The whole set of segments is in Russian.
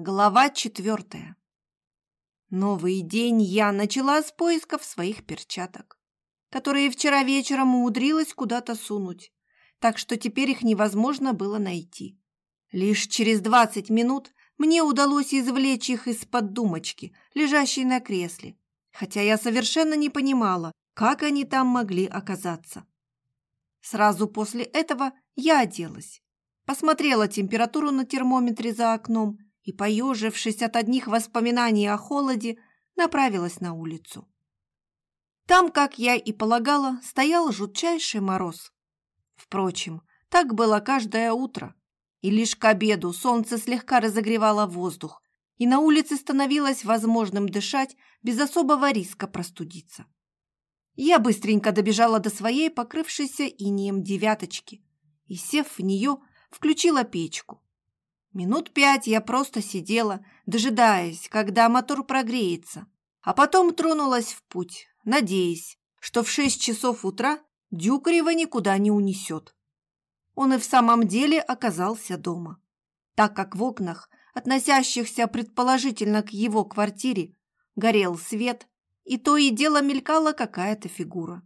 Глава четвертая. Новый день я начала с поисков своих перчаток, которые вчера вечером умудрилась куда-то сунуть, так что теперь их невозможно было найти. Лишь через двадцать минут мне удалось извлечь их из-под думочки, лежащей на кресле, хотя я совершенно не понимала, как они там могли оказаться. Сразу после этого я оделась, посмотрела температуру на термометре за окном и, поежившись от одних воспоминаний о холоде, направилась на улицу. Там, как я и полагала, стоял жутчайший мороз. Впрочем, так было каждое утро, и лишь к обеду солнце слегка разогревало воздух, и на улице становилось возможным дышать без особого риска простудиться. Я быстренько добежала до своей покрывшейся инеем девяточки и, сев в нее, включила печку. Минут пять я просто сидела, дожидаясь, когда мотор прогреется, а потом тронулась в путь, надеясь, что в шесть часов утра Дюкарева никуда не унесет. Он и в самом деле оказался дома, так как в окнах, относящихся предположительно к его квартире, горел свет, и то и дело мелькала какая-то фигура.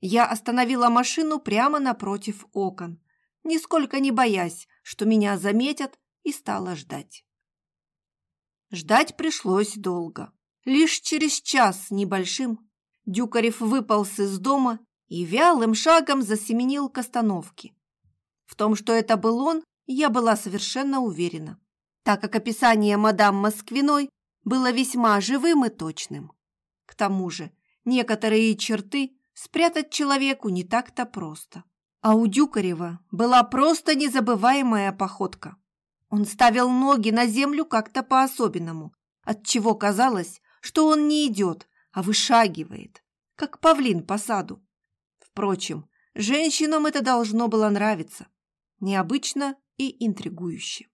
Я остановила машину прямо напротив окон, нисколько не боясь, что меня заметят, и стала ждать. Ждать пришлось долго. Лишь через час с небольшим Дюкарев выполз из дома и вялым шагом засеменил к остановке. В том, что это был он, я была совершенно уверена, так как описание мадам Москвиной было весьма живым и точным. К тому же некоторые черты спрятать человеку не так-то просто. А у Дюкарева была просто незабываемая походка. Он ставил ноги на землю как-то по-особенному, отчего казалось, что он не идет, а вышагивает, как павлин по саду. Впрочем, женщинам это должно было нравиться. Необычно и интригующе.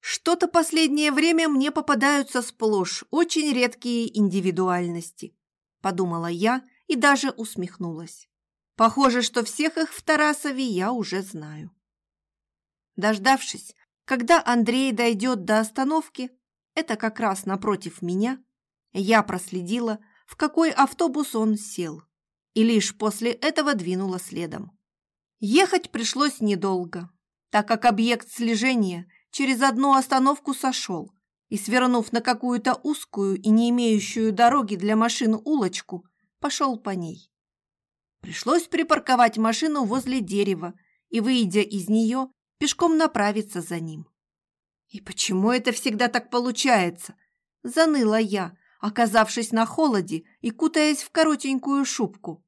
Что-то последнее время мне попадаются сплошь очень редкие индивидуальности, подумала я и даже усмехнулась. Похоже, что всех их в Тарасове я уже знаю. Дождавшись, когда Андрей дойдет до остановки, это как раз напротив меня, я проследила, в какой автобус он сел, и лишь после этого двинула следом. Ехать пришлось недолго, так как объект слежения через одну остановку сошел и, свернув на какую-то узкую и не имеющую дороги для машин улочку, пошел по ней. Пришлось припарковать машину возле дерева и, выйдя из нее, пешком направиться за ним. «И почему это всегда так получается?» – заныла я, оказавшись на холоде и кутаясь в коротенькую шубку.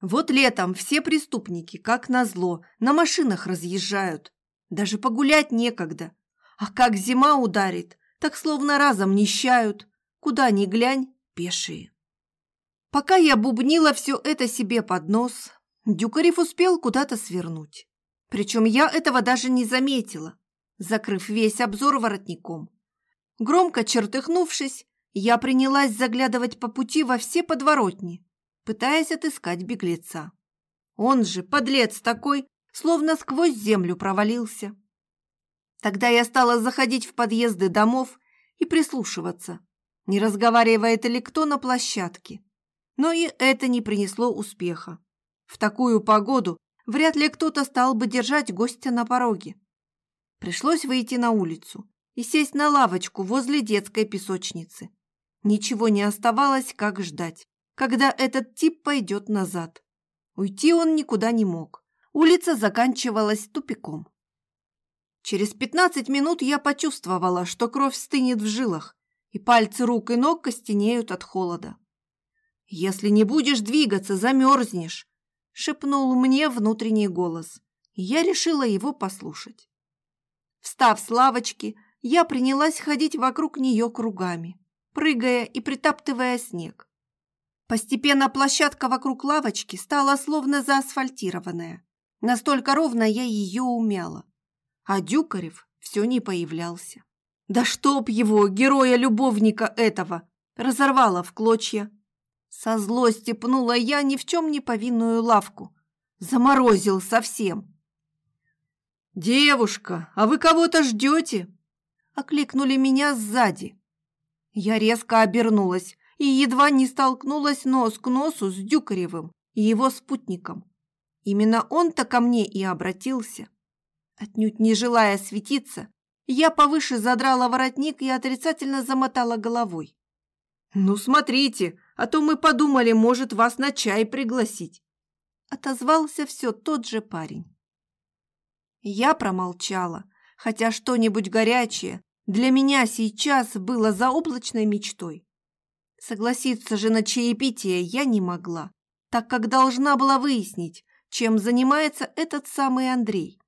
Вот летом все преступники, как назло, на машинах разъезжают. Даже погулять некогда. А как зима ударит, так словно разом нищают. Куда ни глянь, пешие. Пока я бубнила все это себе под нос, Дюкарев успел куда-то свернуть. Причем я этого даже не заметила, закрыв весь обзор воротником. Громко чертыхнувшись, я принялась заглядывать по пути во все подворотни, пытаясь отыскать беглеца. Он же, подлец такой, словно сквозь землю провалился. Тогда я стала заходить в подъезды домов и прислушиваться, не разговаривает ли кто на площадке. Но и это не принесло успеха. В такую погоду вряд ли кто-то стал бы держать гостя на пороге. Пришлось выйти на улицу и сесть на лавочку возле детской песочницы. Ничего не оставалось, как ждать, когда этот тип пойдет назад. Уйти он никуда не мог. Улица заканчивалась тупиком. Через пятнадцать минут я почувствовала, что кровь стынет в жилах, и пальцы рук и ног костенеют от холода. «Если не будешь двигаться, замерзнешь», — шепнул мне внутренний голос. Я решила его послушать. Встав с лавочки, я принялась ходить вокруг нее кругами, прыгая и притаптывая снег. Постепенно площадка вокруг лавочки стала словно заасфальтированная. Настолько ровно я ее умяла. А Дюкарев все не появлялся. Да чтоб его, героя-любовника этого, разорвало в клочья. Со злости пнула я ни в чем не повинную лавку. Заморозил совсем. «Девушка, а вы кого-то ждете?» окликнули меня сзади. Я резко обернулась и едва не столкнулась нос к носу с Дюкаревым и его спутником. Именно он-то ко мне и обратился. Отнюдь не желая светиться, я повыше задрала воротник и отрицательно замотала головой. «Ну, смотрите, а то мы подумали, может, вас на чай пригласить», отозвался все тот же парень. Я промолчала, хотя что-нибудь горячее для меня сейчас было заоблачной мечтой. Согласиться же на чаепитие я не могла, так как должна была выяснить, чем занимается этот самый Андрей.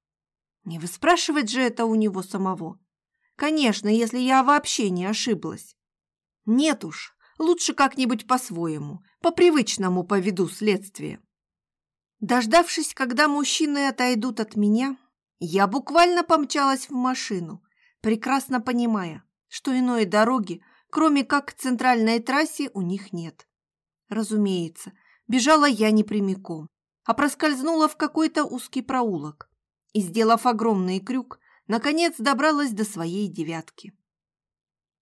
Не выспрашивать же это у него самого. Конечно, если я вообще не ошиблась. Нет уж, лучше как-нибудь по-своему, по-привычному поведу следствие. Дождавшись, когда мужчины отойдут от меня, я буквально помчалась в машину, прекрасно понимая, что иной дороги, кроме как центральной трассе, у них нет. Разумеется, бежала я не прямиком, а проскользнула в какой-то узкий проулок и, сделав огромный крюк, наконец добралась до своей девятки.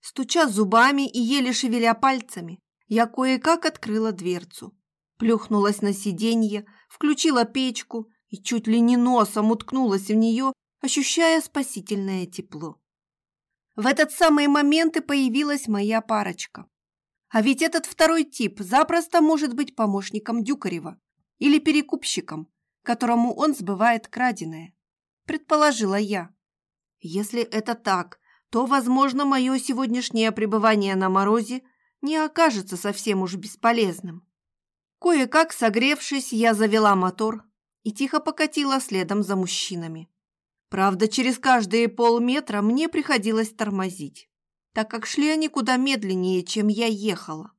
Стуча зубами и еле шевеля пальцами, я кое-как открыла дверцу, плюхнулась на сиденье, включила печку и чуть ли не носом уткнулась в нее, ощущая спасительное тепло. В этот самый момент и появилась моя парочка. А ведь этот второй тип запросто может быть помощником Дюкарева или перекупщиком, которому он сбывает краденое, предположила я. Если это так, то, возможно, мое сегодняшнее пребывание на морозе не окажется совсем уж бесполезным. Кое-как согревшись, я завела мотор и тихо покатила следом за мужчинами. Правда, через каждые полметра мне приходилось тормозить, так как шли они куда медленнее, чем я ехала.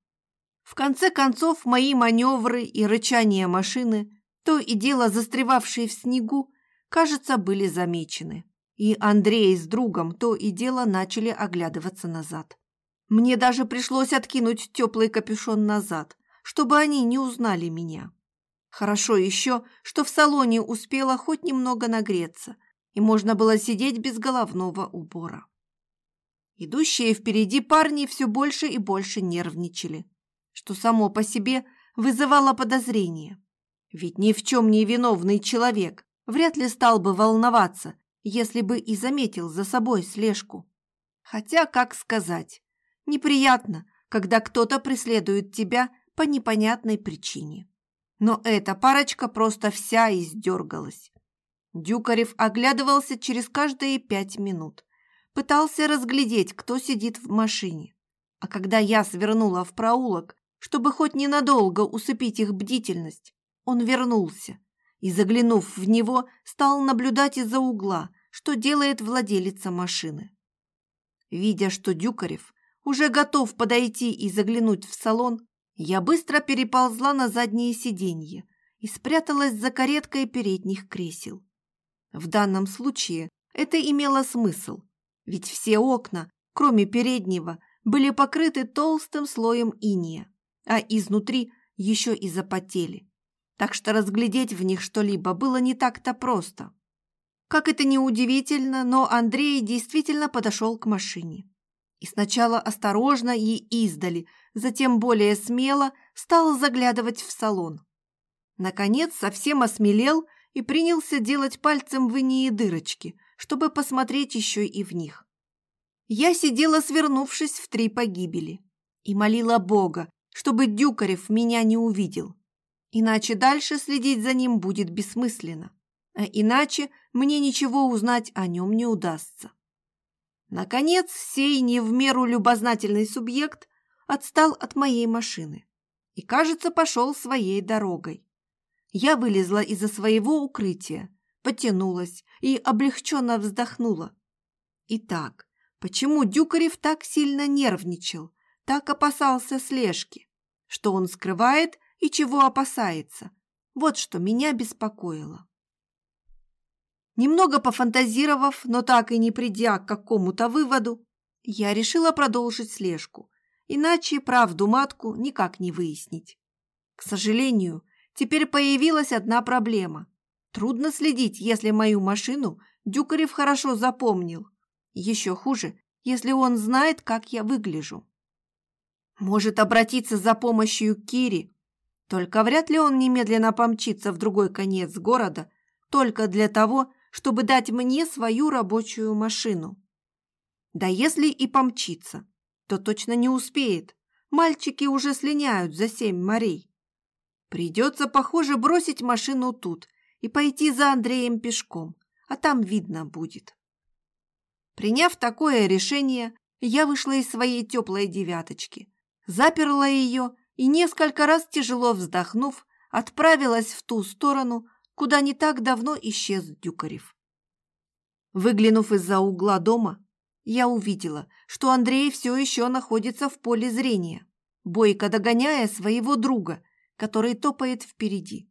В конце концов, мои маневры и рычание машины, то и дело застревавшие в снегу, кажется, были замечены. И Андрей с другом то и дело начали оглядываться назад. Мне даже пришлось откинуть теплый капюшон назад, чтобы они не узнали меня. Хорошо еще, что в салоне успела хоть немного нагреться, и можно было сидеть без головного убора. Идущие впереди парни все больше и больше нервничали что само по себе вызывало подозрение. Ведь ни в чем не виновный человек вряд ли стал бы волноваться, если бы и заметил за собой слежку. Хотя, как сказать, неприятно, когда кто-то преследует тебя по непонятной причине. Но эта парочка просто вся издергалась. Дюкарев оглядывался через каждые пять минут. Пытался разглядеть, кто сидит в машине. А когда я свернула в проулок, чтобы хоть ненадолго усыпить их бдительность, он вернулся и, заглянув в него, стал наблюдать из-за угла, что делает владелица машины. Видя, что Дюкарев уже готов подойти и заглянуть в салон, я быстро переползла на заднее сиденье и спряталась за кареткой передних кресел. В данном случае это имело смысл, ведь все окна, кроме переднего, были покрыты толстым слоем иния а изнутри еще и запотели. Так что разглядеть в них что-либо было не так-то просто. Как это ни удивительно, но Андрей действительно подошел к машине. И сначала осторожно и издали, затем более смело стал заглядывать в салон. Наконец совсем осмелел и принялся делать пальцем в дырочки, чтобы посмотреть еще и в них. Я сидела, свернувшись в три погибели, и молила Бога, чтобы Дюкарев меня не увидел. Иначе дальше следить за ним будет бессмысленно. А иначе мне ничего узнать о нем не удастся. Наконец, сей не в меру любознательный субъект отстал от моей машины и, кажется, пошел своей дорогой. Я вылезла из-за своего укрытия, потянулась и облегченно вздохнула. Итак, почему Дюкарев так сильно нервничал, так опасался слежки? что он скрывает и чего опасается. Вот что меня беспокоило. Немного пофантазировав, но так и не придя к какому-то выводу, я решила продолжить слежку, иначе правду матку никак не выяснить. К сожалению, теперь появилась одна проблема. Трудно следить, если мою машину Дюкарев хорошо запомнил. Еще хуже, если он знает, как я выгляжу. Может обратиться за помощью к Кире, только вряд ли он немедленно помчится в другой конец города только для того, чтобы дать мне свою рабочую машину. Да если и помчится, то точно не успеет. Мальчики уже слиняют за семь морей. Придется, похоже, бросить машину тут и пойти за Андреем пешком, а там видно будет. Приняв такое решение, я вышла из своей теплой девяточки, заперла ее и, несколько раз тяжело вздохнув, отправилась в ту сторону, куда не так давно исчез Дюкарев. Выглянув из-за угла дома, я увидела, что Андрей все еще находится в поле зрения, бойко догоняя своего друга, который топает впереди.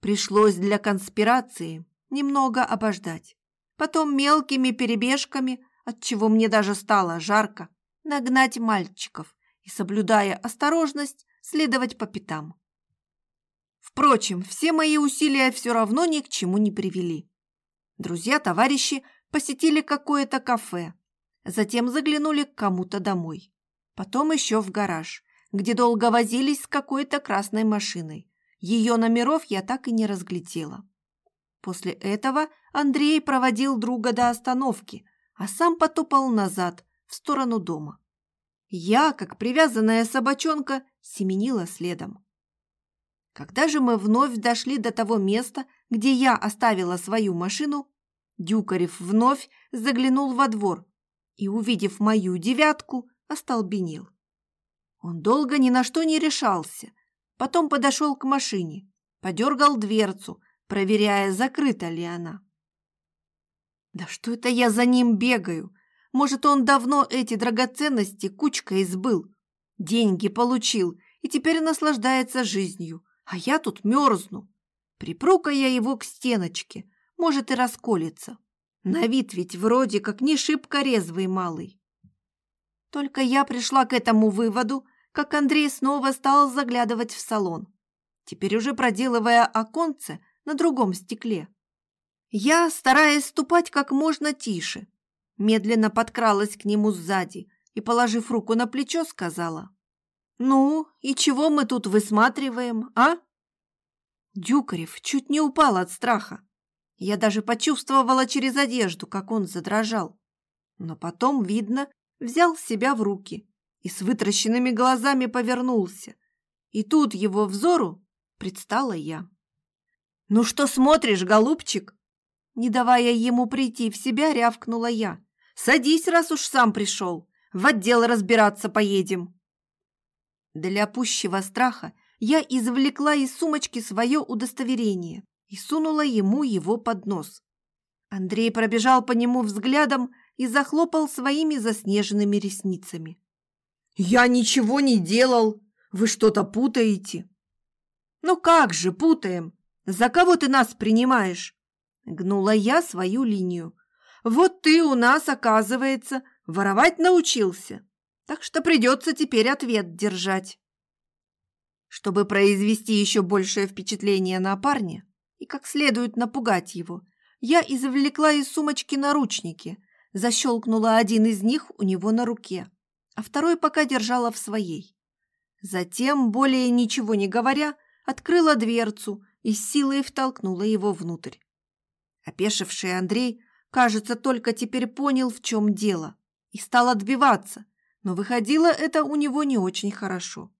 Пришлось для конспирации немного обождать. Потом мелкими перебежками, от чего мне даже стало жарко, нагнать мальчиков и, соблюдая осторожность, следовать по пятам. Впрочем, все мои усилия все равно ни к чему не привели. Друзья-товарищи посетили какое-то кафе, затем заглянули к кому-то домой. Потом еще в гараж, где долго возились с какой-то красной машиной. Ее номеров я так и не разглядела. После этого Андрей проводил друга до остановки, а сам потопал назад, в сторону дома. Я, как привязанная собачонка, семенила следом. Когда же мы вновь дошли до того места, где я оставила свою машину, Дюкарев вновь заглянул во двор и, увидев мою девятку, остолбенел. Он долго ни на что не решался, потом подошел к машине, подергал дверцу, проверяя, закрыта ли она. Да что это я за ним бегаю? Может, он давно эти драгоценности кучкой избыл, деньги получил и теперь наслаждается жизнью, а я тут мерзну. Припрука я его к стеночке, может и расколется. На вид ведь вроде как не шибко резвый малый. Только я пришла к этому выводу, как Андрей снова стал заглядывать в салон, теперь уже проделывая оконце на другом стекле. Я, стараясь ступать как можно тише, медленно подкралась к нему сзади и, положив руку на плечо, сказала, «Ну, и чего мы тут высматриваем, а?» Дюкарев чуть не упал от страха. Я даже почувствовала через одежду, как он задрожал. Но потом, видно, взял себя в руки и с вытращенными глазами повернулся. И тут его взору предстала я. «Ну что смотришь, голубчик?» Не давая ему прийти в себя, рявкнула я. «Садись, раз уж сам пришел. В отдел разбираться поедем». Для пущего страха я извлекла из сумочки свое удостоверение и сунула ему его под нос. Андрей пробежал по нему взглядом и захлопал своими заснеженными ресницами. «Я ничего не делал! Вы что-то путаете!» «Ну как же путаем? За кого ты нас принимаешь?» Гнула я свою линию. «Вот ты у нас, оказывается, воровать научился!» Так что придется теперь ответ держать. Чтобы произвести еще большее впечатление на парня и как следует напугать его, я извлекла из сумочки наручники, защелкнула один из них у него на руке, а второй пока держала в своей. Затем, более ничего не говоря, открыла дверцу и с силой втолкнула его внутрь. Опешивший Андрей, кажется, только теперь понял, в чем дело, и стал отбиваться, но выходило это у него не очень хорошо.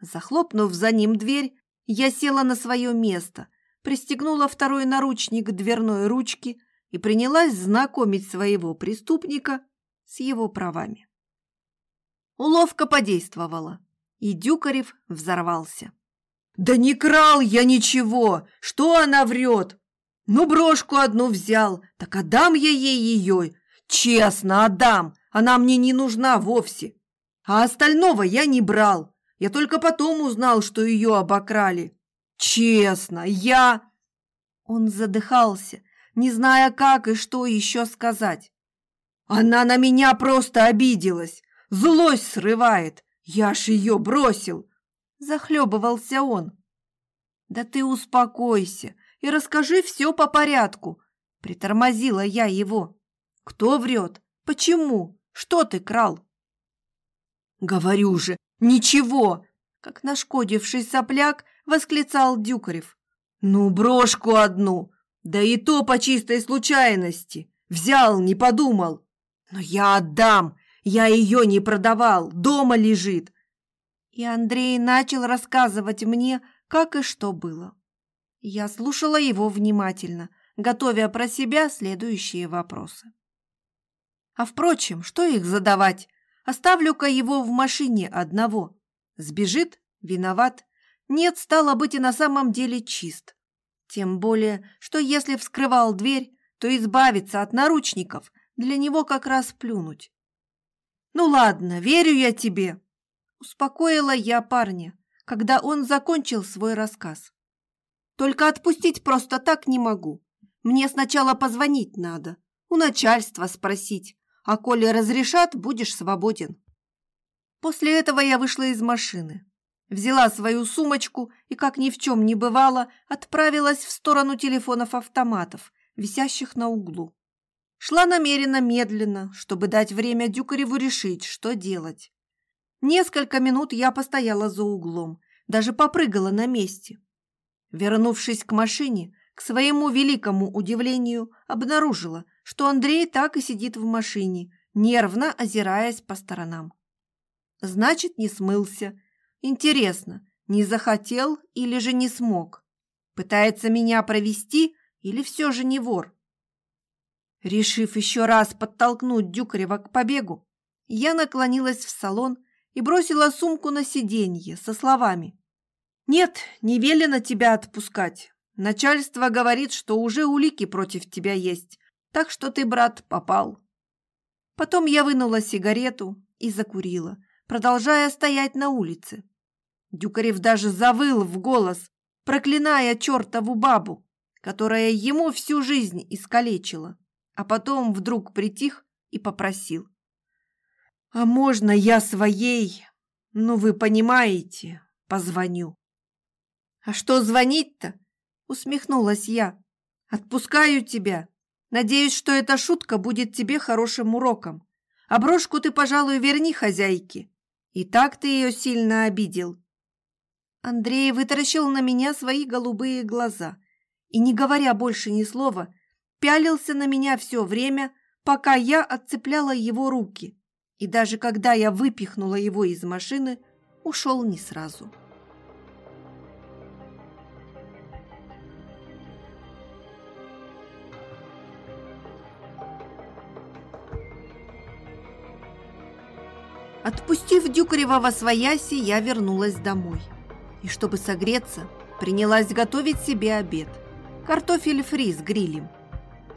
Захлопнув за ним дверь, я села на свое место, пристегнула второй наручник дверной ручке и принялась знакомить своего преступника с его правами. Уловка подействовала, и Дюкарев взорвался. «Да не крал я ничего! Что она врет? Ну, брошку одну взял, так отдам я ей ее. Честно отдам, она мне не нужна вовсе. А остального я не брал. Я только потом узнал, что ее обокрали. Честно, я...» Он задыхался, не зная, как и что еще сказать. «Она на меня просто обиделась. Злость срывает. Я ж ее бросил!» Захлебывался он. «Да ты успокойся и расскажи все по порядку!» Притормозила я его. «Кто врет? Почему? Что ты крал?» «Говорю же, ничего!» Как нашкодивший сопляк восклицал Дюкарев. «Ну, брошку одну, да и то по чистой случайности. Взял, не подумал. Но я отдам, я ее не продавал, дома лежит». И Андрей начал рассказывать мне, как и что было. Я слушала его внимательно, готовя про себя следующие вопросы. А впрочем, что их задавать? Оставлю-ка его в машине одного. Сбежит – виноват. Нет, стало быть, и на самом деле чист. Тем более, что если вскрывал дверь, то избавиться от наручников для него как раз плюнуть. «Ну ладно, верю я тебе», – успокоила я парня, когда он закончил свой рассказ. «Только отпустить просто так не могу. Мне сначала позвонить надо, у начальства спросить, а коли разрешат, будешь свободен. После этого я вышла из машины, взяла свою сумочку и, как ни в чем не бывало, отправилась в сторону телефонов-автоматов, висящих на углу. Шла намеренно медленно, чтобы дать время Дюкареву решить, что делать. Несколько минут я постояла за углом, даже попрыгала на месте. Вернувшись к машине, к своему великому удивлению, обнаружила, что Андрей так и сидит в машине, нервно озираясь по сторонам. Значит, не смылся. Интересно, не захотел или же не смог? Пытается меня провести или все же не вор? Решив еще раз подтолкнуть Дюкарева к побегу, я наклонилась в салон и бросила сумку на сиденье со словами «Нет, не велено тебя отпускать. Начальство говорит, что уже улики против тебя есть, так что ты, брат, попал. Потом я вынула сигарету и закурила, продолжая стоять на улице. Дюкарев даже завыл в голос, проклиная чертову бабу, которая ему всю жизнь искалечила, а потом вдруг притих и попросил. «А можно я своей, ну вы понимаете, позвоню?» «А что звонить-то?» — усмехнулась я. «Отпускаю тебя, Надеюсь, что эта шутка будет тебе хорошим уроком. А брошку ты, пожалуй, верни хозяйке. И так ты ее сильно обидел. Андрей вытаращил на меня свои голубые глаза и, не говоря больше ни слова, пялился на меня все время, пока я отцепляла его руки. И даже когда я выпихнула его из машины, ушел не сразу. Отпустив Дюкарева во свояси, я вернулась домой. И чтобы согреться, принялась готовить себе обед. Картофель фри с грилем.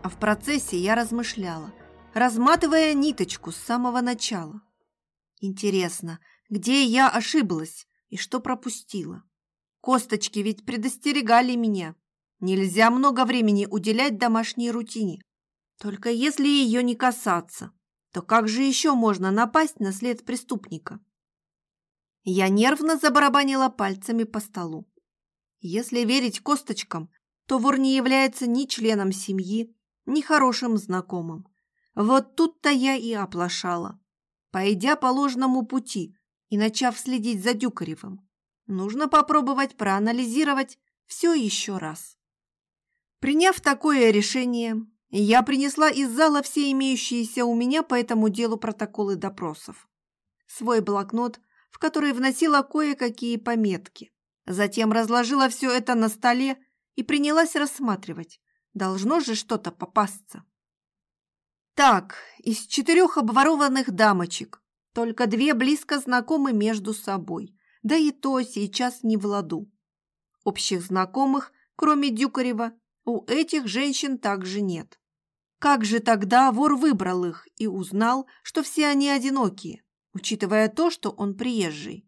А в процессе я размышляла, разматывая ниточку с самого начала. Интересно, где я ошиблась и что пропустила? Косточки ведь предостерегали меня. Нельзя много времени уделять домашней рутине, только если ее не касаться то как же еще можно напасть на след преступника? Я нервно забарабанила пальцами по столу. Если верить косточкам, то вор не является ни членом семьи, ни хорошим знакомым. Вот тут-то я и оплошала. Пойдя по ложному пути и начав следить за Дюкаревым, нужно попробовать проанализировать все еще раз. Приняв такое решение, я принесла из зала все имеющиеся у меня по этому делу протоколы допросов. Свой блокнот, в который вносила кое-какие пометки. Затем разложила все это на столе и принялась рассматривать. Должно же что-то попасться. Так, из четырех обворованных дамочек только две близко знакомы между собой, да и то сейчас не в ладу. Общих знакомых, кроме Дюкарева, у этих женщин также нет. Как же тогда вор выбрал их и узнал, что все они одинокие, учитывая то, что он приезжий?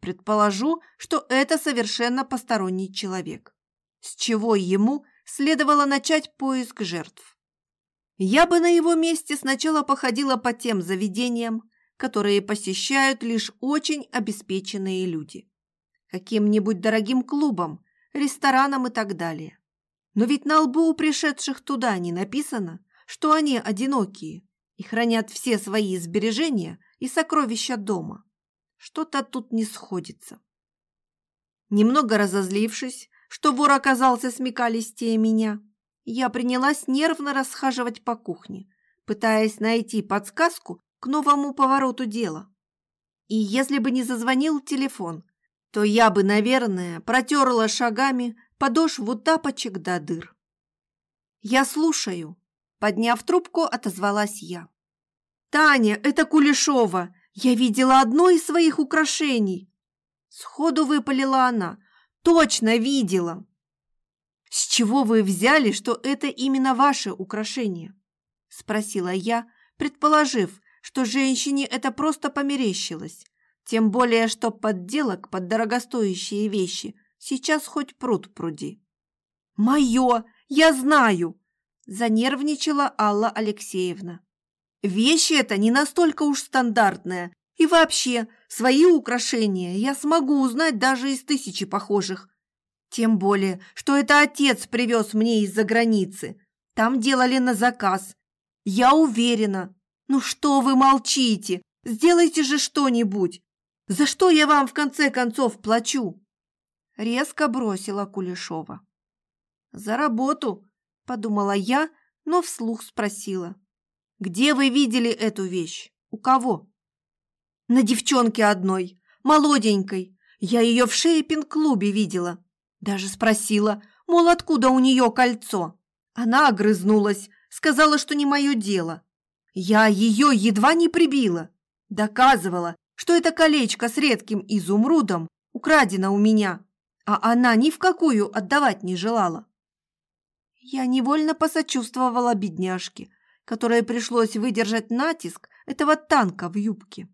Предположу, что это совершенно посторонний человек. С чего ему следовало начать поиск жертв? Я бы на его месте сначала походила по тем заведениям, которые посещают лишь очень обеспеченные люди. Каким-нибудь дорогим клубам, ресторанам и так далее. Но ведь на лбу у пришедших туда не написано, что они одинокие, и хранят все свои сбережения и сокровища дома. Что-то тут не сходится. Немного разозлившись, что вор оказался смекалистее меня, я принялась нервно расхаживать по кухне, пытаясь найти подсказку к новому повороту дела. И если бы не зазвонил телефон, то я бы, наверное, протерла шагами подошву тапочек до дыр. «Я слушаю», — подняв трубку, отозвалась я. «Таня, это Кулешова! Я видела одно из своих украшений!» Сходу выпалила она. «Точно видела!» «С чего вы взяли, что это именно ваше украшение?» Спросила я, предположив, что женщине это просто померещилось. Тем более, что подделок под дорогостоящие вещи сейчас хоть пруд пруди. «Мое! Я знаю!» – занервничала Алла Алексеевна. «Вещи это не настолько уж стандартная. И вообще, свои украшения я смогу узнать даже из тысячи похожих. Тем более, что это отец привез мне из-за границы. Там делали на заказ. Я уверена. Ну что вы молчите? Сделайте же что-нибудь. За что я вам в конце концов плачу?» Резко бросила Кулешова. «За работу», – подумала я, но вслух спросила. «Где вы видели эту вещь? У кого?» «На девчонке одной, молоденькой. Я ее в шейпинг-клубе видела. Даже спросила, мол, откуда у нее кольцо. Она огрызнулась, сказала, что не мое дело. Я ее едва не прибила. Доказывала, что это колечко с редким изумрудом украдено у меня, а она ни в какую отдавать не желала. Я невольно посочувствовала бедняжке, которой пришлось выдержать натиск этого танка в юбке.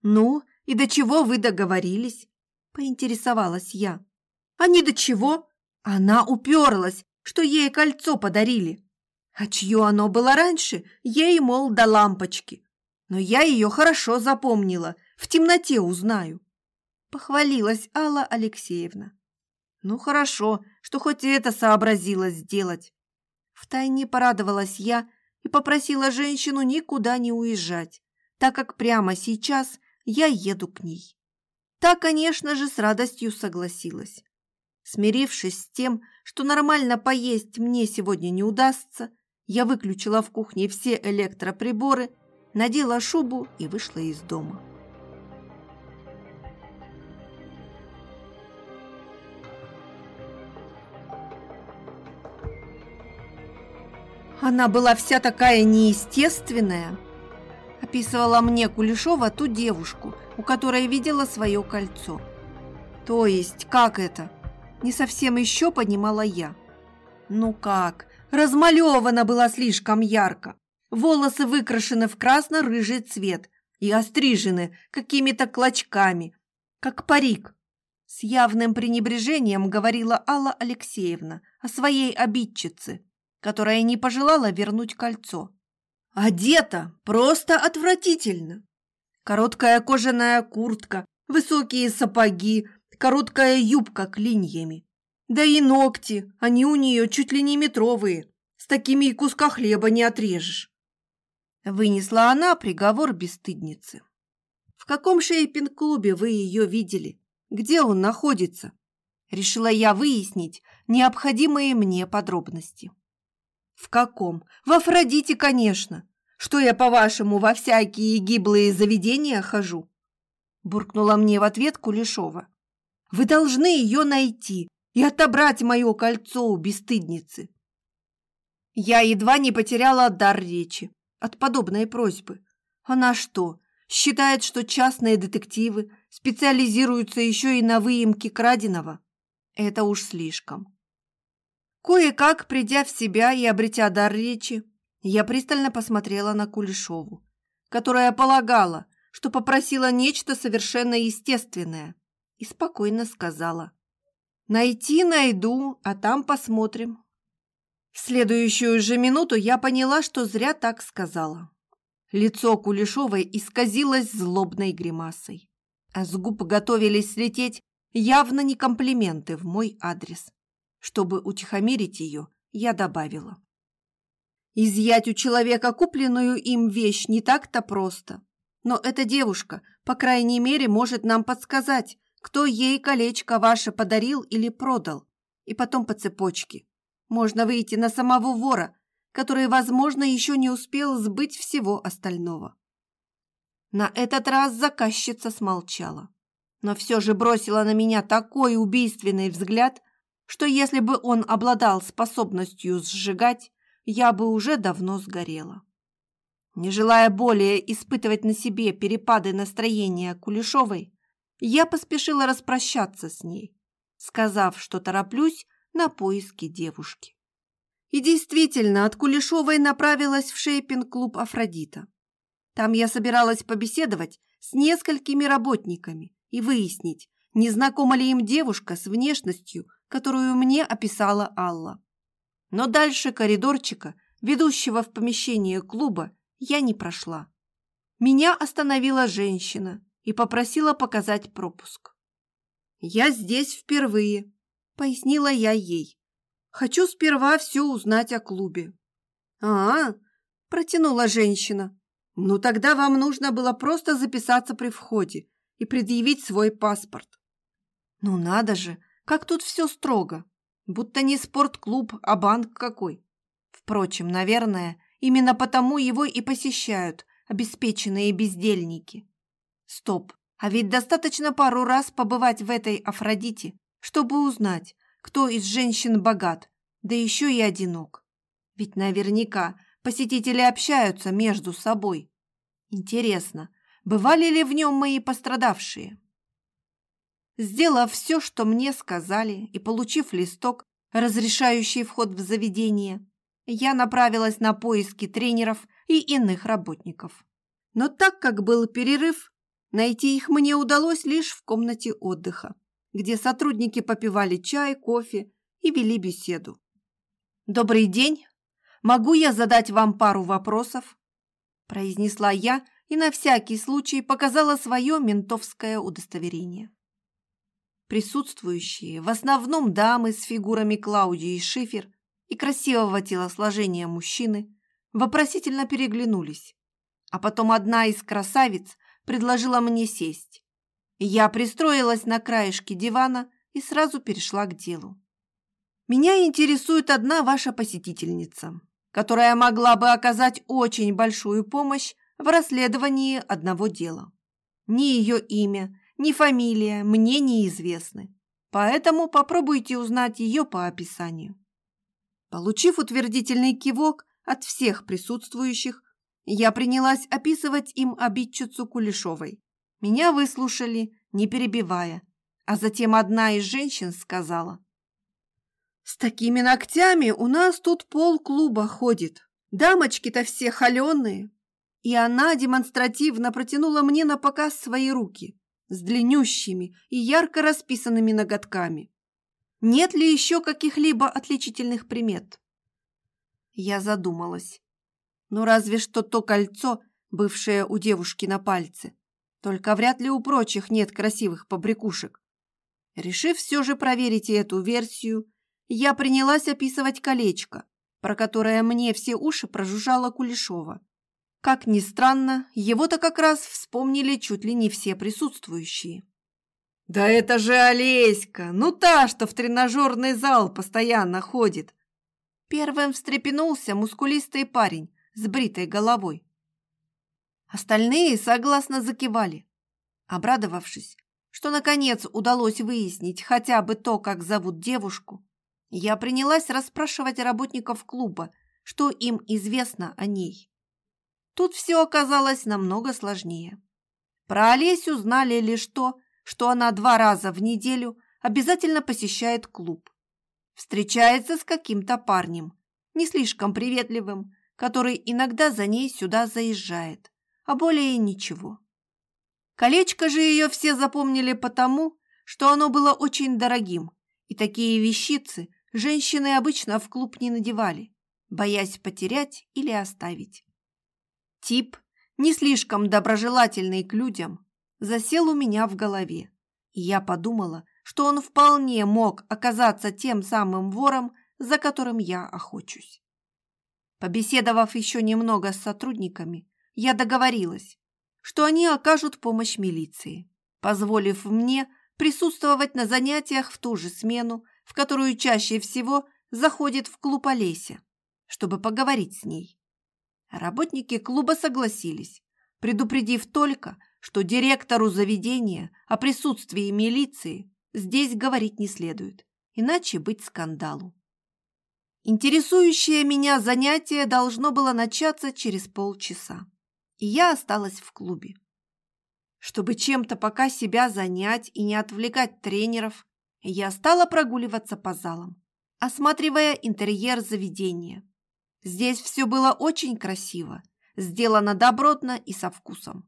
«Ну, и до чего вы договорились?» – поинтересовалась я. «А не до чего?» Она уперлась, что ей кольцо подарили. А чье оно было раньше, ей, мол, до лампочки. Но я ее хорошо запомнила, в темноте узнаю. Похвалилась Алла Алексеевна. Ну хорошо, что хоть это сообразила сделать. Втайне порадовалась я и попросила женщину никуда не уезжать, так как прямо сейчас я еду к ней. Та, конечно же, с радостью согласилась. Смирившись с тем, что нормально поесть мне сегодня не удастся, я выключила в кухне все электроприборы, надела шубу и вышла из дома. Она была вся такая неестественная, описывала мне Кулешова ту девушку, у которой видела свое кольцо. То есть, как это? Не совсем еще понимала я. Ну как, размалевана была слишком ярко. Волосы выкрашены в красно-рыжий цвет и острижены какими-то клочками, как парик. С явным пренебрежением говорила Алла Алексеевна о своей обидчице – которая не пожелала вернуть кольцо. Одета просто отвратительно. Короткая кожаная куртка, высокие сапоги, короткая юбка клиньями. Да и ногти, они у нее чуть ли не метровые. С такими и куска хлеба не отрежешь. Вынесла она приговор бесстыдницы. В каком шейпинг-клубе вы ее видели? Где он находится? Решила я выяснить необходимые мне подробности. «В каком? В Афродите, конечно! Что я, по-вашему, во всякие гиблые заведения хожу?» Буркнула мне в ответ Кулешова. «Вы должны ее найти и отобрать мое кольцо у бесстыдницы!» Я едва не потеряла дар речи от подобной просьбы. Она что, считает, что частные детективы специализируются еще и на выемке краденого? Это уж слишком. Кое-как, придя в себя и обретя дар речи, я пристально посмотрела на Кулешову, которая полагала, что попросила нечто совершенно естественное, и спокойно сказала «Найти найду, а там посмотрим». В следующую же минуту я поняла, что зря так сказала. Лицо Кулешовой исказилось злобной гримасой, а с губ готовились слететь явно не комплименты в мой адрес. Чтобы утихомирить ее, я добавила. Изъять у человека купленную им вещь не так-то просто. Но эта девушка, по крайней мере, может нам подсказать, кто ей колечко ваше подарил или продал. И потом по цепочке. Можно выйти на самого вора, который, возможно, еще не успел сбыть всего остального. На этот раз заказчица смолчала, но все же бросила на меня такой убийственный взгляд, что если бы он обладал способностью сжигать, я бы уже давно сгорела. Не желая более испытывать на себе перепады настроения Кулешовой, я поспешила распрощаться с ней, сказав, что тороплюсь на поиски девушки. И действительно, от Кулешовой направилась в шейпинг-клуб «Афродита». Там я собиралась побеседовать с несколькими работниками и выяснить, не знакома ли им девушка с внешностью, которую мне описала Алла. Но дальше коридорчика, ведущего в помещение клуба, я не прошла. Меня остановила женщина и попросила показать пропуск. «Я здесь впервые», — пояснила я ей. «Хочу сперва все узнать о клубе». «А-а», — протянула женщина. «Ну тогда вам нужно было просто записаться при входе и предъявить свой паспорт». «Ну надо же, как тут все строго!» Будто не спортклуб, а банк какой. Впрочем, наверное, именно потому его и посещают обеспеченные бездельники. Стоп, а ведь достаточно пару раз побывать в этой Афродите, чтобы узнать, кто из женщин богат, да еще и одинок. Ведь наверняка посетители общаются между собой. Интересно, бывали ли в нем мои пострадавшие? Сделав все, что мне сказали, и получив листок, разрешающий вход в заведение, я направилась на поиски тренеров и иных работников. Но так как был перерыв, найти их мне удалось лишь в комнате отдыха, где сотрудники попивали чай, кофе и вели беседу. «Добрый день! Могу я задать вам пару вопросов?» произнесла я и на всякий случай показала свое ментовское удостоверение. Присутствующие, в основном дамы с фигурами Клаудии Шифер и красивого телосложения мужчины, вопросительно переглянулись. А потом одна из красавиц предложила мне сесть. Я пристроилась на краешке дивана и сразу перешла к делу. Меня интересует одна ваша посетительница, которая могла бы оказать очень большую помощь в расследовании одного дела. Ни ее имя, ни фамилия мне неизвестны, поэтому попробуйте узнать ее по описанию. Получив утвердительный кивок от всех присутствующих, я принялась описывать им обидчицу Кулешовой. Меня выслушали, не перебивая, а затем одна из женщин сказала. «С такими ногтями у нас тут пол клуба ходит. Дамочки-то все холеные». И она демонстративно протянула мне на показ свои руки с длиннющими и ярко расписанными ноготками. Нет ли еще каких-либо отличительных примет? Я задумалась. Ну, разве что то кольцо, бывшее у девушки на пальце. Только вряд ли у прочих нет красивых побрякушек. Решив все же проверить эту версию, я принялась описывать колечко, про которое мне все уши прожужжала Кулешова. Как ни странно, его-то как раз вспомнили чуть ли не все присутствующие. «Да это же Олеська! Ну та, что в тренажерный зал постоянно ходит!» Первым встрепенулся мускулистый парень с бритой головой. Остальные согласно закивали, обрадовавшись, что наконец удалось выяснить хотя бы то, как зовут девушку. Я принялась расспрашивать работников клуба, что им известно о ней. Тут все оказалось намного сложнее. Про Олесю знали лишь то, что она два раза в неделю обязательно посещает клуб. Встречается с каким-то парнем, не слишком приветливым, который иногда за ней сюда заезжает, а более ничего. Колечко же ее все запомнили потому, что оно было очень дорогим, и такие вещицы женщины обычно в клуб не надевали, боясь потерять или оставить. Тип, не слишком доброжелательный к людям, засел у меня в голове, и я подумала, что он вполне мог оказаться тем самым вором, за которым я охочусь. Побеседовав еще немного с сотрудниками, я договорилась, что они окажут помощь милиции, позволив мне присутствовать на занятиях в ту же смену, в которую чаще всего заходит в клуб Олеся, чтобы поговорить с ней. Работники клуба согласились, предупредив только, что директору заведения о присутствии милиции здесь говорить не следует, иначе быть скандалу. Интересующее меня занятие должно было начаться через полчаса, и я осталась в клубе. Чтобы чем-то пока себя занять и не отвлекать тренеров, я стала прогуливаться по залам, осматривая интерьер заведения. Здесь все было очень красиво, сделано добротно и со вкусом.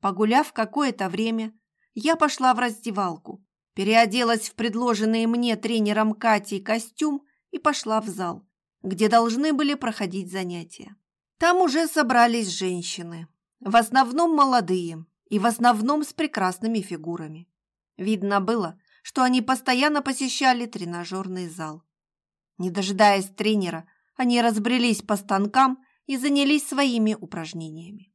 Погуляв какое-то время, я пошла в раздевалку, переоделась в предложенный мне тренером Катей костюм и пошла в зал, где должны были проходить занятия. Там уже собрались женщины, в основном молодые и в основном с прекрасными фигурами. Видно было, что они постоянно посещали тренажерный зал. Не дожидаясь тренера, они разбрелись по станкам и занялись своими упражнениями.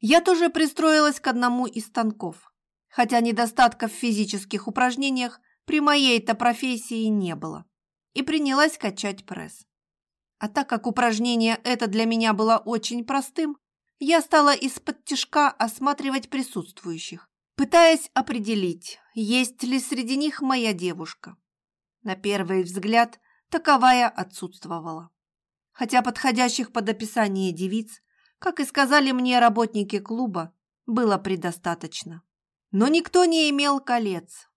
Я тоже пристроилась к одному из станков, хотя недостатков в физических упражнениях при моей-то профессии не было, и принялась качать пресс. А так как упражнение это для меня было очень простым, я стала из-под тяжка осматривать присутствующих, пытаясь определить, есть ли среди них моя девушка. На первый взгляд таковая отсутствовала. Хотя подходящих под описание девиц, как и сказали мне работники клуба, было предостаточно. Но никто не имел колец,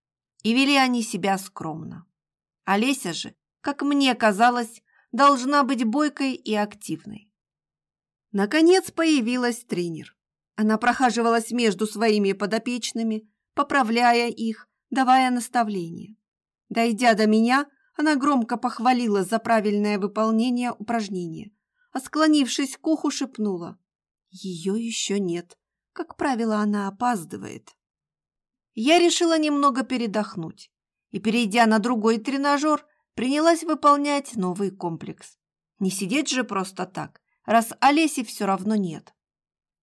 и вели они себя скромно. Олеся же, как мне казалось, должна быть бойкой и активной. Наконец появилась тренер. Она прохаживалась между своими подопечными, поправляя их, давая наставления. Дойдя до меня, она громко похвалила за правильное выполнение упражнения, а склонившись к уху, шепнула. Ее еще нет. Как правило, она опаздывает. Я решила немного передохнуть и, перейдя на другой тренажер, принялась выполнять новый комплекс. Не сидеть же просто так, раз Олеси все равно нет.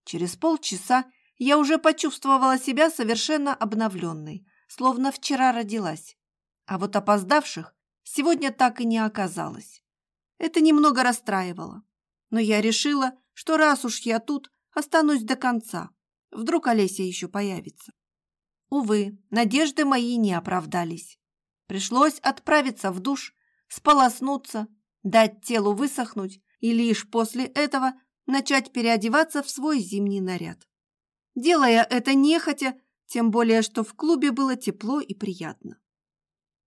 Через полчаса я уже почувствовала себя совершенно обновленной, словно вчера родилась. А вот опоздавших сегодня так и не оказалось. Это немного расстраивало. Но я решила, что раз уж я тут, останусь до конца. Вдруг Олеся еще появится. Увы, надежды мои не оправдались. Пришлось отправиться в душ, сполоснуться, дать телу высохнуть и лишь после этого начать переодеваться в свой зимний наряд. Делая это нехотя, тем более, что в клубе было тепло и приятно.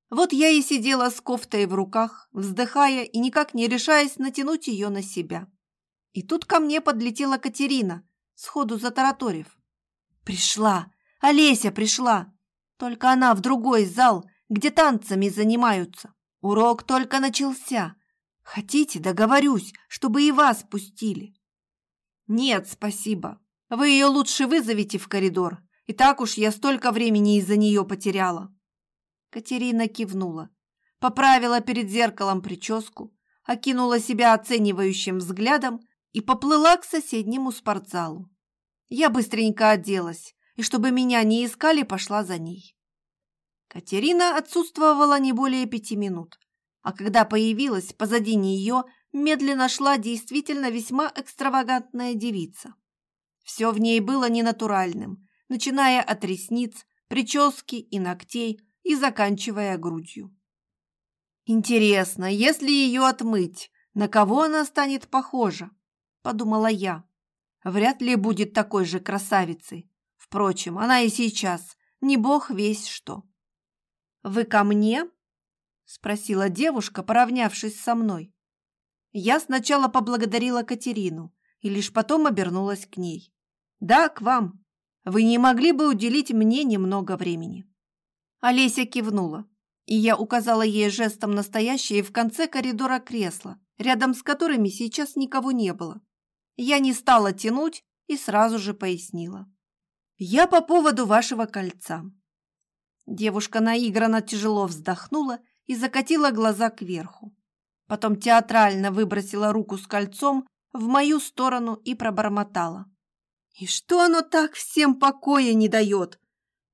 Вот я и сидела с кофтой в руках, вздыхая и никак не решаясь натянуть ее на себя. И тут ко мне подлетела Катерина, сходу затараторив. «Пришла! Олеся пришла! Только она в другой зал, где танцами занимаются. Урок только начался. Хотите, договорюсь, чтобы и вас пустили?» «Нет, спасибо. Вы ее лучше вызовите в коридор. И так уж я столько времени из-за нее потеряла». Катерина кивнула, поправила перед зеркалом прическу, окинула себя оценивающим взглядом и поплыла к соседнему спортзалу. Я быстренько оделась и, чтобы меня не искали, пошла за ней. Катерина отсутствовала не более пяти минут, а когда появилась позади нее, медленно шла действительно весьма экстравагантная девица. Все в ней было ненатуральным, начиная от ресниц, прически и ногтей и заканчивая грудью. Интересно, если ее отмыть, на кого она станет похожа? Подумала я. Вряд ли будет такой же красавицей. Впрочем, она и сейчас не бог весь что. «Вы ко мне?» – спросила девушка, поравнявшись со мной. Я сначала поблагодарила Катерину и лишь потом обернулась к ней. «Да, к вам. Вы не могли бы уделить мне немного времени?» Олеся кивнула, и я указала ей жестом настоящее в конце коридора кресло, рядом с которыми сейчас никого не было. Я не стала тянуть и сразу же пояснила. «Я по поводу вашего кольца». Девушка наигранно тяжело вздохнула и закатила глаза кверху. Потом театрально выбросила руку с кольцом в мою сторону и пробормотала. И что оно так всем покоя не дает?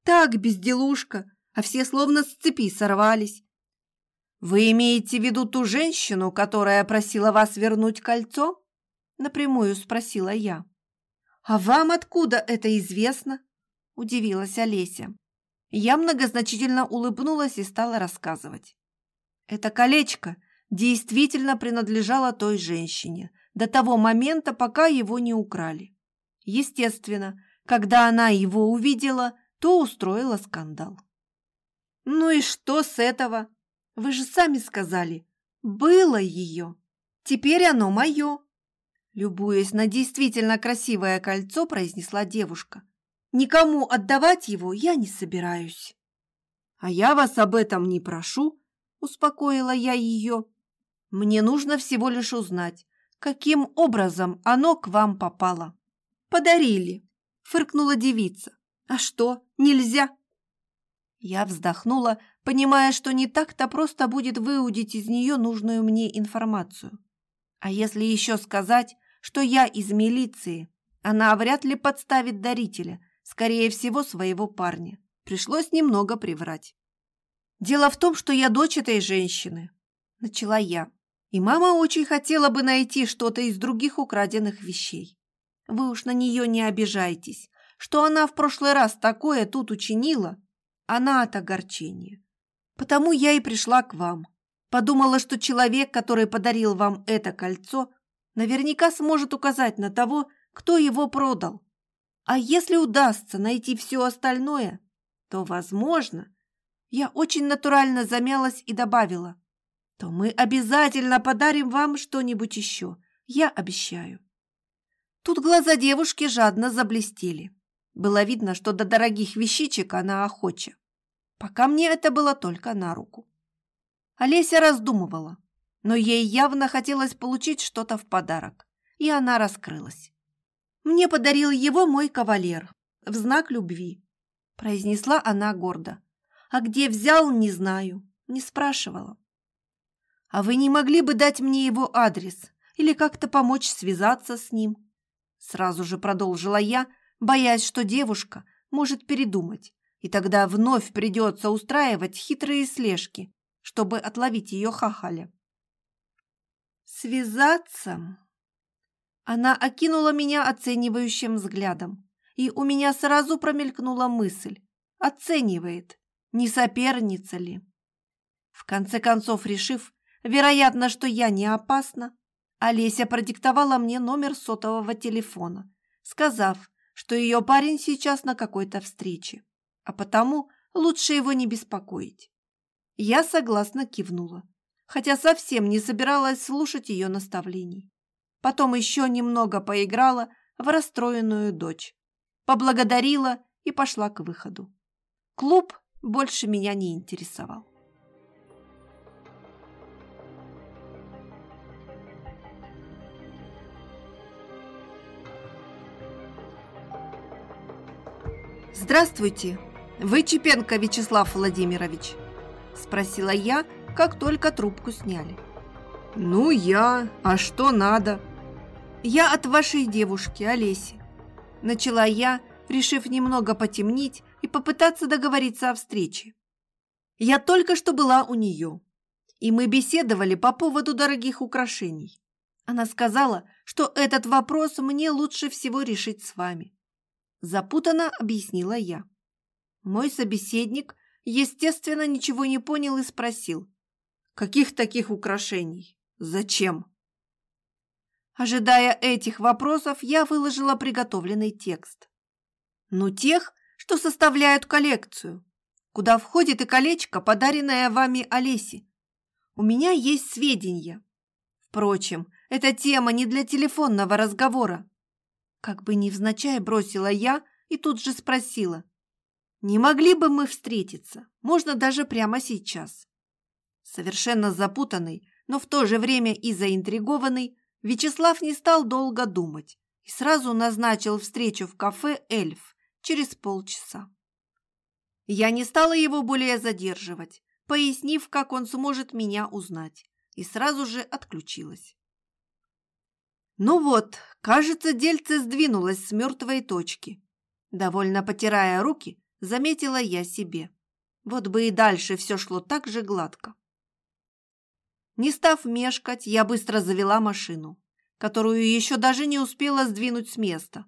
Так, безделушка, а все словно с цепи сорвались. Вы имеете в виду ту женщину, которая просила вас вернуть кольцо? Напрямую спросила я. А вам откуда это известно? Удивилась Олеся. Я многозначительно улыбнулась и стала рассказывать. Это колечко действительно принадлежало той женщине до того момента, пока его не украли. Естественно, когда она его увидела, то устроила скандал. «Ну и что с этого? Вы же сами сказали, было ее. Теперь оно мое!» Любуясь на действительно красивое кольцо, произнесла девушка. «Никому отдавать его я не собираюсь». «А я вас об этом не прошу», – успокоила я ее. «Мне нужно всего лишь узнать, каким образом оно к вам попало». «Подарили», – фыркнула девица. «А что, нельзя?» Я вздохнула, понимая, что не так-то просто будет выудить из нее нужную мне информацию. А если еще сказать, что я из милиции, она вряд ли подставит дарителя, скорее всего, своего парня. Пришлось немного приврать. «Дело в том, что я дочь этой женщины», – начала я. «И мама очень хотела бы найти что-то из других украденных вещей. Вы уж на нее не обижайтесь, что она в прошлый раз такое тут учинила, она от огорчения. Потому я и пришла к вам. Подумала, что человек, который подарил вам это кольцо, наверняка сможет указать на того, кто его продал. А если удастся найти все остальное, то, возможно, я очень натурально замялась и добавила, то мы обязательно подарим вам что-нибудь еще, я обещаю. Тут глаза девушки жадно заблестели. Было видно, что до дорогих вещичек она охоча. Пока мне это было только на руку. Олеся раздумывала, но ей явно хотелось получить что-то в подарок, и она раскрылась. «Мне подарил его мой кавалер в знак любви», – произнесла она гордо. «А где взял, не знаю, не спрашивала». «А вы не могли бы дать мне его адрес или как-то помочь связаться с ним?» Сразу же продолжила я, боясь, что девушка может передумать, и тогда вновь придется устраивать хитрые слежки, чтобы отловить ее хахаля. «Связаться?» Она окинула меня оценивающим взглядом, и у меня сразу промелькнула мысль. Оценивает, не соперница ли? В конце концов, решив, вероятно, что я не опасна, Олеся продиктовала мне номер сотового телефона, сказав, что ее парень сейчас на какой-то встрече, а потому лучше его не беспокоить. Я согласно кивнула, хотя совсем не собиралась слушать ее наставлений. Потом еще немного поиграла в расстроенную дочь, поблагодарила и пошла к выходу. Клуб больше меня не интересовал. «Здравствуйте! Вы Чепенко Вячеслав Владимирович?» – спросила я, как только трубку сняли. «Ну, я. А что надо?» «Я от вашей девушки, Олеси». Начала я, решив немного потемнить и попытаться договориться о встрече. Я только что была у нее, и мы беседовали по поводу дорогих украшений. Она сказала, что этот вопрос мне лучше всего решить с вами. Запутанно объяснила я. Мой собеседник, естественно, ничего не понял и спросил. «Каких таких украшений? Зачем?» Ожидая этих вопросов, я выложила приготовленный текст. Ну, тех, что составляют коллекцию, куда входит и колечко, подаренное вами Олесе. У меня есть сведения. Впрочем, эта тема не для телефонного разговора. Как бы невзначай бросила я и тут же спросила. «Не могли бы мы встретиться? Можно даже прямо сейчас». Совершенно запутанный, но в то же время и заинтригованный, Вячеслав не стал долго думать и сразу назначил встречу в кафе «Эльф» через полчаса. Я не стала его более задерживать, пояснив, как он сможет меня узнать, и сразу же отключилась. Ну вот, кажется, дельце сдвинулось с мертвой точки. Довольно потирая руки, заметила я себе. Вот бы и дальше все шло так же гладко. Не став мешкать, я быстро завела машину, которую еще даже не успела сдвинуть с места.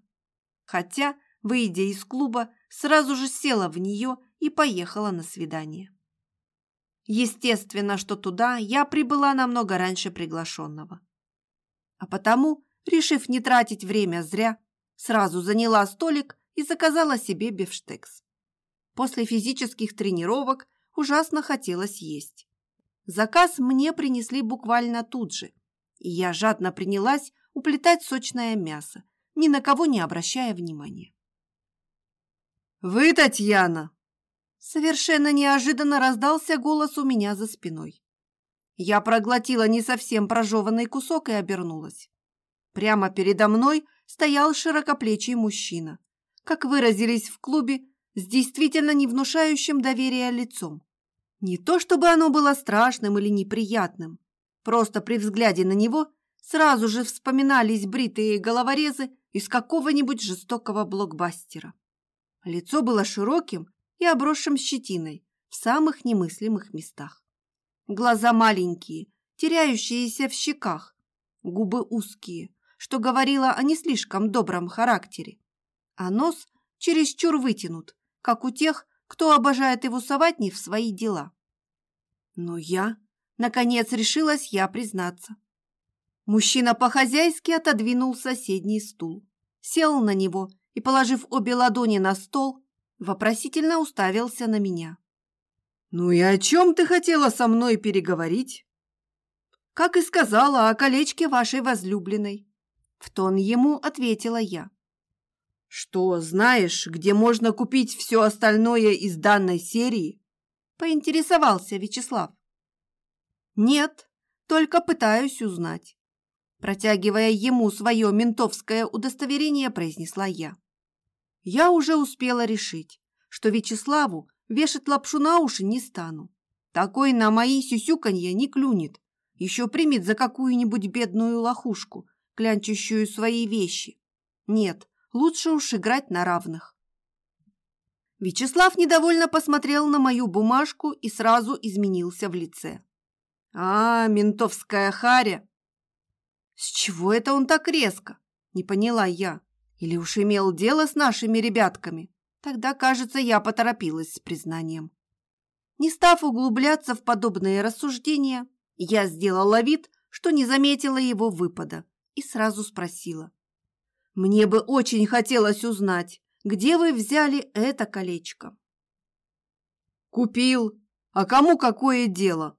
Хотя, выйдя из клуба, сразу же села в нее и поехала на свидание. Естественно, что туда я прибыла намного раньше приглашенного. А потому, решив не тратить время зря, сразу заняла столик и заказала себе бифштекс. После физических тренировок ужасно хотелось есть. Заказ мне принесли буквально тут же, и я жадно принялась уплетать сочное мясо, ни на кого не обращая внимания. «Вы, Татьяна!» Совершенно неожиданно раздался голос у меня за спиной. Я проглотила не совсем прожеванный кусок и обернулась. Прямо передо мной стоял широкоплечий мужчина. Как выразились в клубе, с действительно не внушающим доверия лицом. Не то чтобы оно было страшным или неприятным, просто при взгляде на него сразу же вспоминались бритые головорезы из какого-нибудь жестокого блокбастера. Лицо было широким и обросшим щетиной в самых немыслимых местах. Глаза маленькие, теряющиеся в щеках, губы узкие, что говорило о не слишком добром характере, а нос чересчур вытянут, как у тех, кто обожает его совать не в свои дела. Но я, наконец, решилась я признаться. Мужчина по-хозяйски отодвинул соседний стул, сел на него и, положив обе ладони на стол, вопросительно уставился на меня. «Ну и о чем ты хотела со мной переговорить?» «Как и сказала, о колечке вашей возлюбленной», — в тон ему ответила я. «Что, знаешь, где можно купить все остальное из данной серии?» – поинтересовался Вячеслав. «Нет, только пытаюсь узнать». Протягивая ему свое ментовское удостоверение, произнесла я. Я уже успела решить, что Вячеславу вешать лапшу на уши не стану. Такой на мои сюсюканье не клюнет. Еще примет за какую-нибудь бедную лохушку, клянчущую свои вещи. Нет, Лучше уж играть на равных. Вячеслав недовольно посмотрел на мою бумажку и сразу изменился в лице. «А, ментовская харя!» «С чего это он так резко?» – не поняла я. «Или уж имел дело с нашими ребятками?» Тогда, кажется, я поторопилась с признанием. Не став углубляться в подобные рассуждения, я сделала вид, что не заметила его выпада, и сразу спросила. Мне бы очень хотелось узнать, где вы взяли это колечко. Купил. А кому какое дело?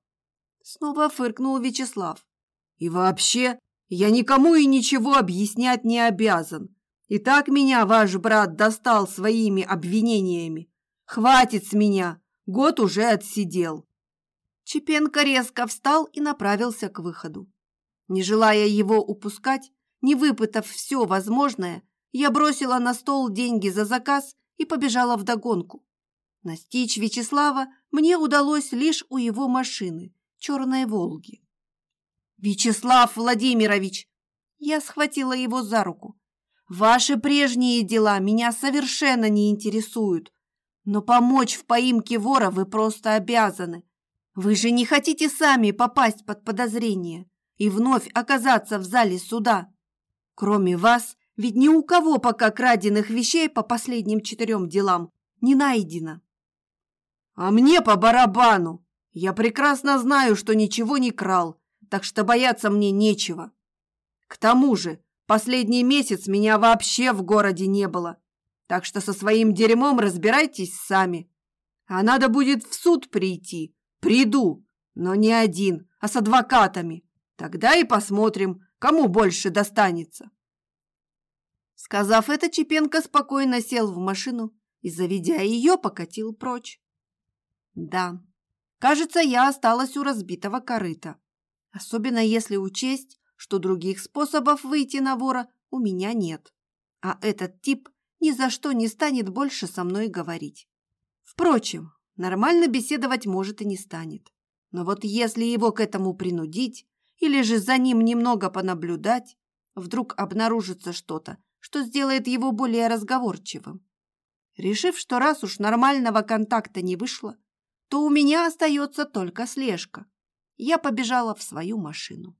Снова фыркнул Вячеслав. И вообще, я никому и ничего объяснять не обязан. И так меня ваш брат достал своими обвинениями. Хватит с меня, год уже отсидел. Чепенко резко встал и направился к выходу. Не желая его упускать, не выпытав все возможное, я бросила на стол деньги за заказ и побежала в догонку. Настичь Вячеслава мне удалось лишь у его машины, черной «Волги». «Вячеслав Владимирович!» Я схватила его за руку. «Ваши прежние дела меня совершенно не интересуют, но помочь в поимке вора вы просто обязаны. Вы же не хотите сами попасть под подозрение и вновь оказаться в зале суда?» Кроме вас, ведь ни у кого пока краденных вещей по последним четырем делам не найдено. А мне по барабану. Я прекрасно знаю, что ничего не крал, так что бояться мне нечего. К тому же, последний месяц меня вообще в городе не было, так что со своим дерьмом разбирайтесь сами. А надо будет в суд прийти. Приду, но не один, а с адвокатами. Тогда и посмотрим, Кому больше достанется?» Сказав это, Чепенко спокойно сел в машину и, заведя ее, покатил прочь. Да, кажется, я осталась у разбитого корыта. Особенно если учесть, что других способов выйти на вора у меня нет. А этот тип ни за что не станет больше со мной говорить. Впрочем, нормально беседовать может и не станет. Но вот если его к этому принудить, или же за ним немного понаблюдать, вдруг обнаружится что-то, что сделает его более разговорчивым. Решив, что раз уж нормального контакта не вышло, то у меня остается только слежка. Я побежала в свою машину.